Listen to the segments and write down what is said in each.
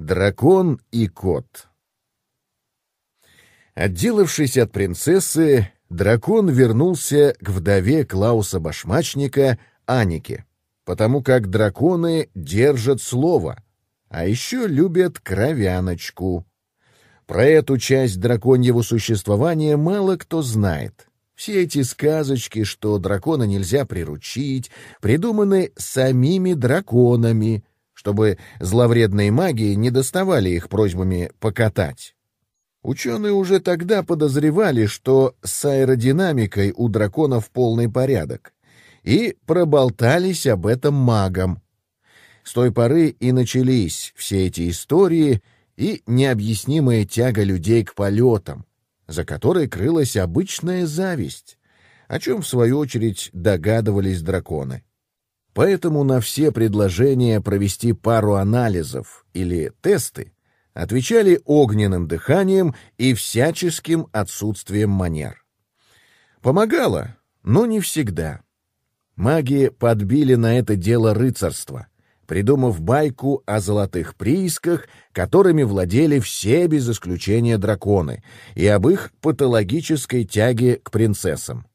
Дракон и кот Отделавшись от принцессы, дракон вернулся к вдове Клауса Башмачника Анике, потому как драконы держат слово, а еще любят кровяночку. Про эту часть драконьего существования мало кто знает. Все эти сказочки, что дракона нельзя приручить, придуманы самими драконами, чтобы зловредные маги не доставали их просьбами покатать. Ученые уже тогда подозревали, что с аэродинамикой у драконов полный порядок, и проболтались об этом магам. С той поры и начались все эти истории и необъяснимая тяга людей к полетам, за которой крылась обычная зависть, о чем, в свою очередь, догадывались драконы. Поэтому на все предложения провести пару анализов или тесты отвечали огненным дыханием и всяческим отсутствием манер. Помогало, но не всегда. Маги подбили на это дело рыцарство, придумав байку о золотых приисках, которыми владели все без исключения драконы, и об их патологической тяге к принцессам.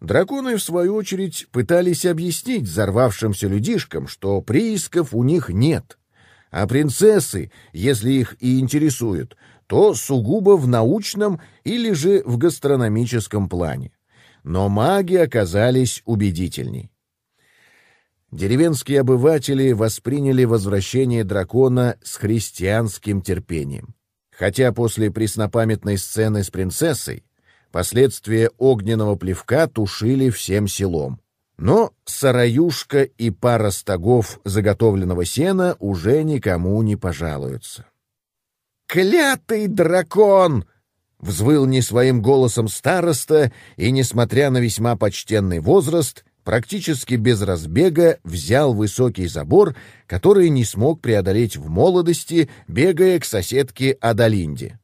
Драконы, в свою очередь, пытались объяснить взорвавшимся людишкам, что приисков у них нет, а принцессы, если их и интересуют, то сугубо в научном или же в гастрономическом плане. Но маги оказались убедительней. Деревенские обыватели восприняли возвращение дракона с христианским терпением. Хотя после преснопамятной сцены с принцессой Последствия огненного плевка тушили всем селом. Но сараюшка и пара стогов заготовленного сена уже никому не пожалуются. «Клятый дракон!» — взвыл не своим голосом староста и, несмотря на весьма почтенный возраст, практически без разбега взял высокий забор, который не смог преодолеть в молодости, бегая к соседке Адалинде.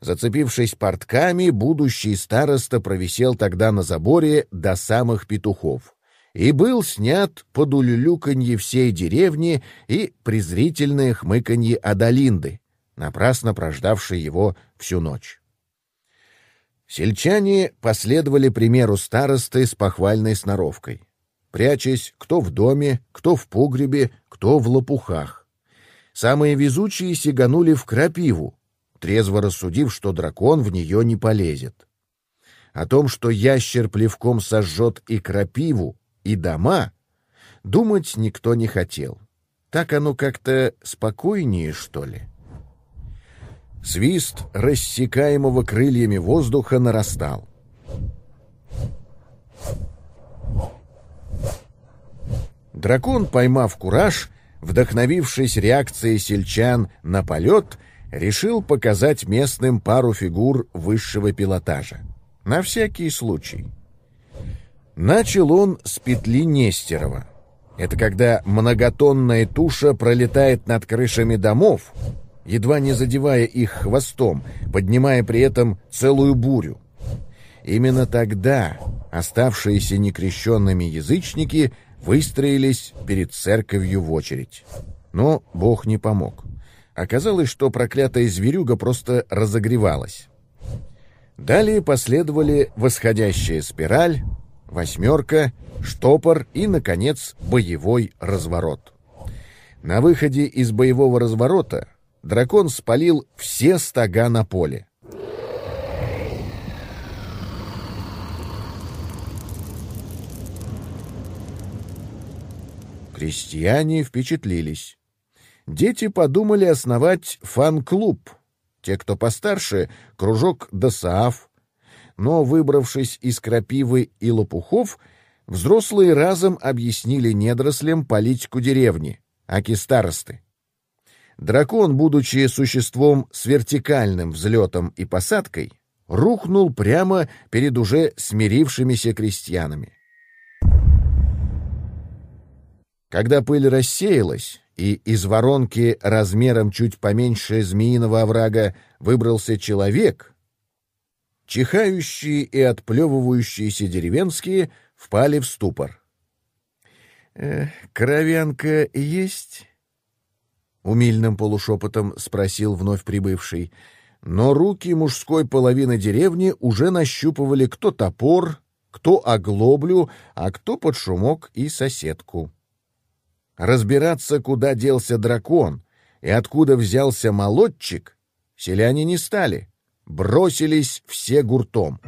Зацепившись портками, будущий староста провисел тогда на заборе до самых петухов и был снят под улюлюканье всей деревни и презрительное хмыканье Адалинды, напрасно прождавшей его всю ночь. Сельчане последовали примеру старосты с похвальной сноровкой, прячась кто в доме, кто в погребе, кто в лопухах. Самые везучие сиганули в крапиву, трезво рассудив, что дракон в нее не полезет. О том, что ящер плевком сожжет и крапиву, и дома, думать никто не хотел. Так оно как-то спокойнее, что ли. Свист рассекаемого крыльями воздуха нарастал. Дракон, поймав кураж, вдохновившись реакцией сельчан на полет, решил показать местным пару фигур высшего пилотажа. На всякий случай. Начал он с петли Нестерова. Это когда многотонная туша пролетает над крышами домов, едва не задевая их хвостом, поднимая при этом целую бурю. Именно тогда оставшиеся некрещенными язычники выстроились перед церковью в очередь. Но Бог не помог. Оказалось, что проклятая зверюга просто разогревалась. Далее последовали восходящая спираль, восьмерка, штопор и, наконец, боевой разворот. На выходе из боевого разворота дракон спалил все стога на поле. Крестьяне впечатлились дети подумали основать фан-клуб. Те, кто постарше, кружок ДОСААФ. Но, выбравшись из крапивы и лопухов, взрослые разом объяснили недорослям политику деревни, аки старосты. Дракон, будучи существом с вертикальным взлетом и посадкой, рухнул прямо перед уже смирившимися крестьянами. Когда пыль рассеялась, и из воронки размером чуть поменьше змеиного оврага выбрался человек, чихающие и отплевывающиеся деревенские впали в ступор. «Э, «Кровянка есть?» умильным полушепотом спросил вновь прибывший. Но руки мужской половины деревни уже нащупывали кто топор, кто оглоблю, а кто под шумок и соседку. Разбираться, куда делся дракон и откуда взялся молодчик, селяне не стали, бросились все гуртом.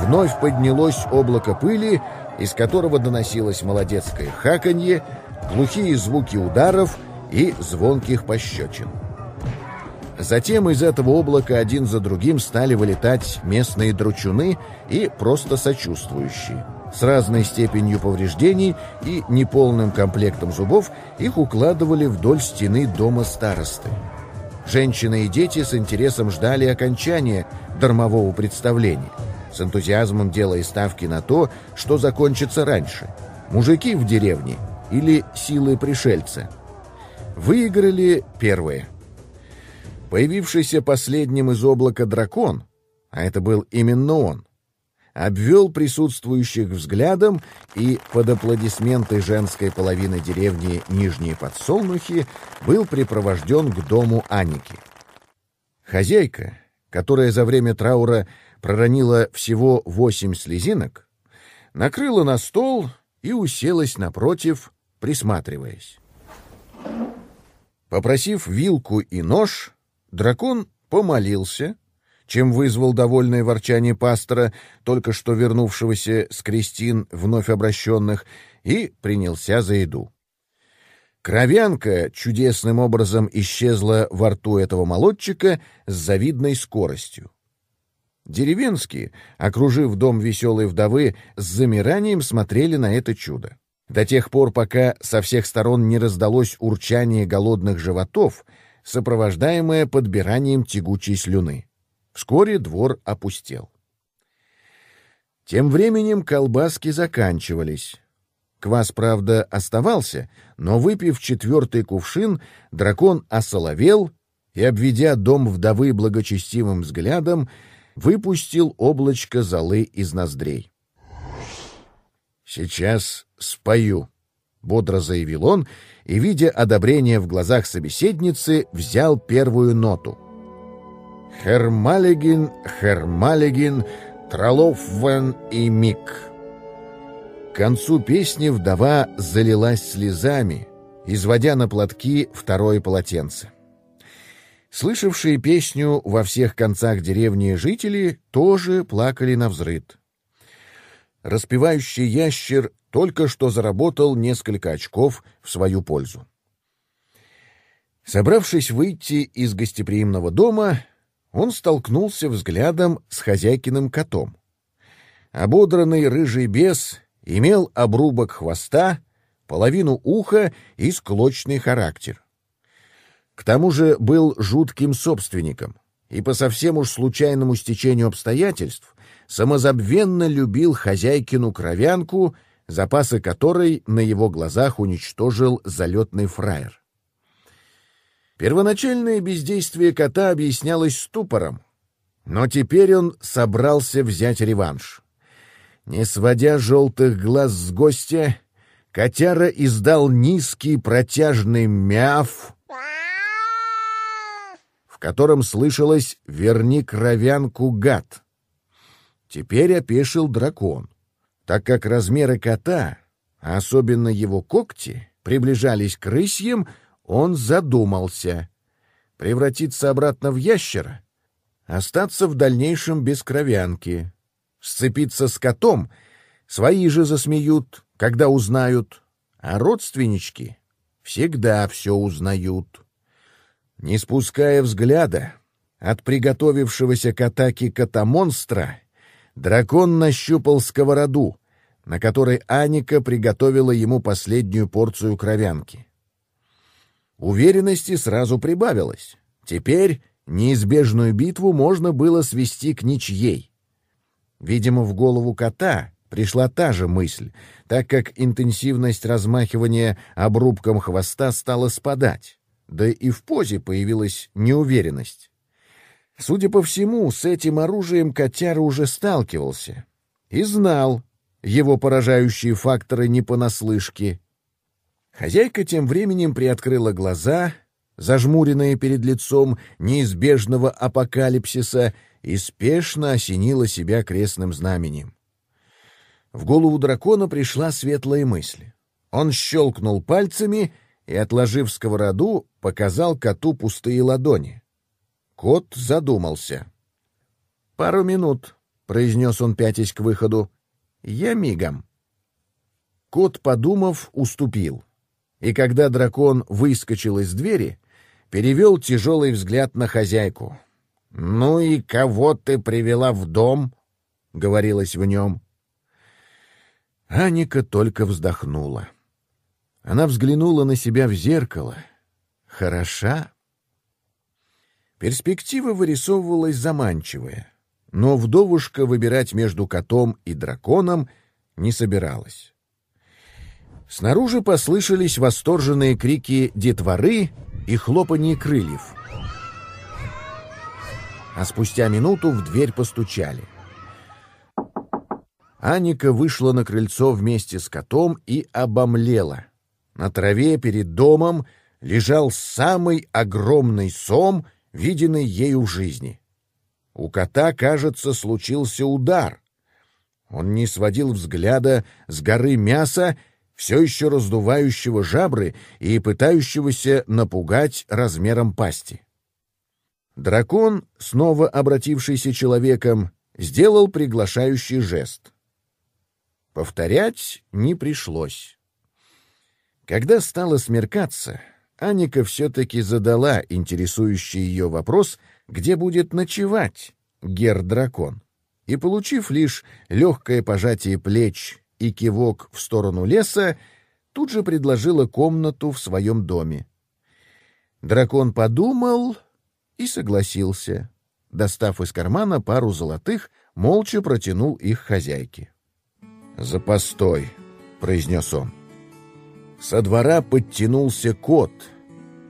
Вновь поднялось облако пыли, из которого доносилось молодецкое хаканье, глухие звуки ударов и звонких пощечин. Затем из этого облака один за другим стали вылетать местные дручуны и просто сочувствующие. С разной степенью повреждений и неполным комплектом зубов их укладывали вдоль стены дома старосты. Женщины и дети с интересом ждали окончания дармового представления, с энтузиазмом делая ставки на то, что закончится раньше. Мужики в деревне или силы пришельца. Выиграли первые. Появившийся последним из облака дракон, а это был именно он, обвел присутствующих взглядом и под аплодисменты женской половины деревни Нижние Подсолнухи был припровожден к дому Аники. Хозяйка, которая за время траура проронила всего восемь слезинок, накрыла на стол и уселась напротив, присматриваясь. Попросив вилку и нож, Дракон помолился, чем вызвал довольное ворчание пастора, только что вернувшегося с крестин вновь обращенных, и принялся за еду. Кровянка чудесным образом исчезла во рту этого молодчика с завидной скоростью. Деревенские, окружив дом веселой вдовы, с замиранием смотрели на это чудо. До тех пор, пока со всех сторон не раздалось урчание голодных животов — сопровождаемое подбиранием тягучей слюны. Вскоре двор опустел. Тем временем колбаски заканчивались. Квас, правда, оставался, но, выпив четвертый кувшин, дракон осоловел и, обведя дом вдовы благочестивым взглядом, выпустил облачко золы из ноздрей. «Сейчас спою», — бодро заявил он и, видя одобрение в глазах собеседницы, взял первую ноту. «Хермалегин, Хермалегин, Троловвен и Мик». К концу песни вдова залилась слезами, изводя на платки второе полотенце. Слышавшие песню во всех концах деревни жители тоже плакали на взрыд. Распевающий ящер только что заработал несколько очков в свою пользу. Собравшись выйти из гостеприимного дома, он столкнулся взглядом с хозяйкиным котом. Ободранный рыжий бес имел обрубок хвоста, половину уха и склочный характер. К тому же был жутким собственником и по совсем уж случайному стечению обстоятельств самозабвенно любил хозяйкину кровянку — запасы которой на его глазах уничтожил залетный фраер. Первоначальное бездействие кота объяснялось ступором, но теперь он собрался взять реванш. Не сводя желтых глаз с гостя, котяра издал низкий протяжный мяв, в котором слышалось «верни кровянку, гад». Теперь опешил дракон так как размеры кота, а особенно его когти, приближались к рысьям, он задумался. Превратиться обратно в ящера? Остаться в дальнейшем без кровянки? Сцепиться с котом? Свои же засмеют, когда узнают. А родственнички всегда все узнают. Не спуская взгляда от приготовившегося к атаке кота-монстра, дракон нащупал сковороду, на которой Аника приготовила ему последнюю порцию кровянки. Уверенности сразу прибавилось. Теперь неизбежную битву можно было свести к ничьей. Видимо, в голову кота пришла та же мысль, так как интенсивность размахивания обрубком хвоста стала спадать, да и в позе появилась неуверенность. Судя по всему, с этим оружием котяра уже сталкивался и знал его поражающие факторы не понаслышке. Хозяйка тем временем приоткрыла глаза, зажмуренные перед лицом неизбежного апокалипсиса, и спешно осенила себя крестным знаменем. В голову дракона пришла светлая мысль. Он щелкнул пальцами и, отложив сковороду, показал коту пустые ладони. Кот задумался. «Пару минут», — произнес он, пятясь к выходу. «Я мигом». Кот, подумав, уступил. И когда дракон выскочил из двери, перевел тяжелый взгляд на хозяйку. «Ну и кого ты привела в дом?» — говорилось в нем. Аника только вздохнула. Она взглянула на себя в зеркало. Хороша. Перспектива вырисовывалась заманчивая, но вдовушка выбирать между котом и драконом не собиралась. Снаружи послышались восторженные крики детворы и хлопанье крыльев. А спустя минуту в дверь постучали. Аника вышла на крыльцо вместе с котом и обомлела. На траве перед домом лежал самый огромный сом, виденный ею в жизни. У кота, кажется, случился удар. Он не сводил взгляда с горы мяса все еще раздувающего жабры и пытающегося напугать размером пасти. Дракон, снова обратившийся человеком, сделал приглашающий жест. Повторять не пришлось. Когда стало смеркаться, Аника все-таки задала интересующий ее вопрос, где будет ночевать гер-дракон, и, получив лишь легкое пожатие плеч и кивок в сторону леса, тут же предложила комнату в своем доме. Дракон подумал и согласился. Достав из кармана пару золотых, молча протянул их хозяйке. «За постой», — произнес он. Со двора подтянулся кот,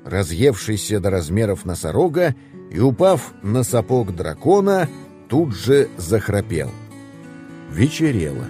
разъевшийся до размеров носорога, и, упав на сапог дракона, тут же захрапел. Вечерело.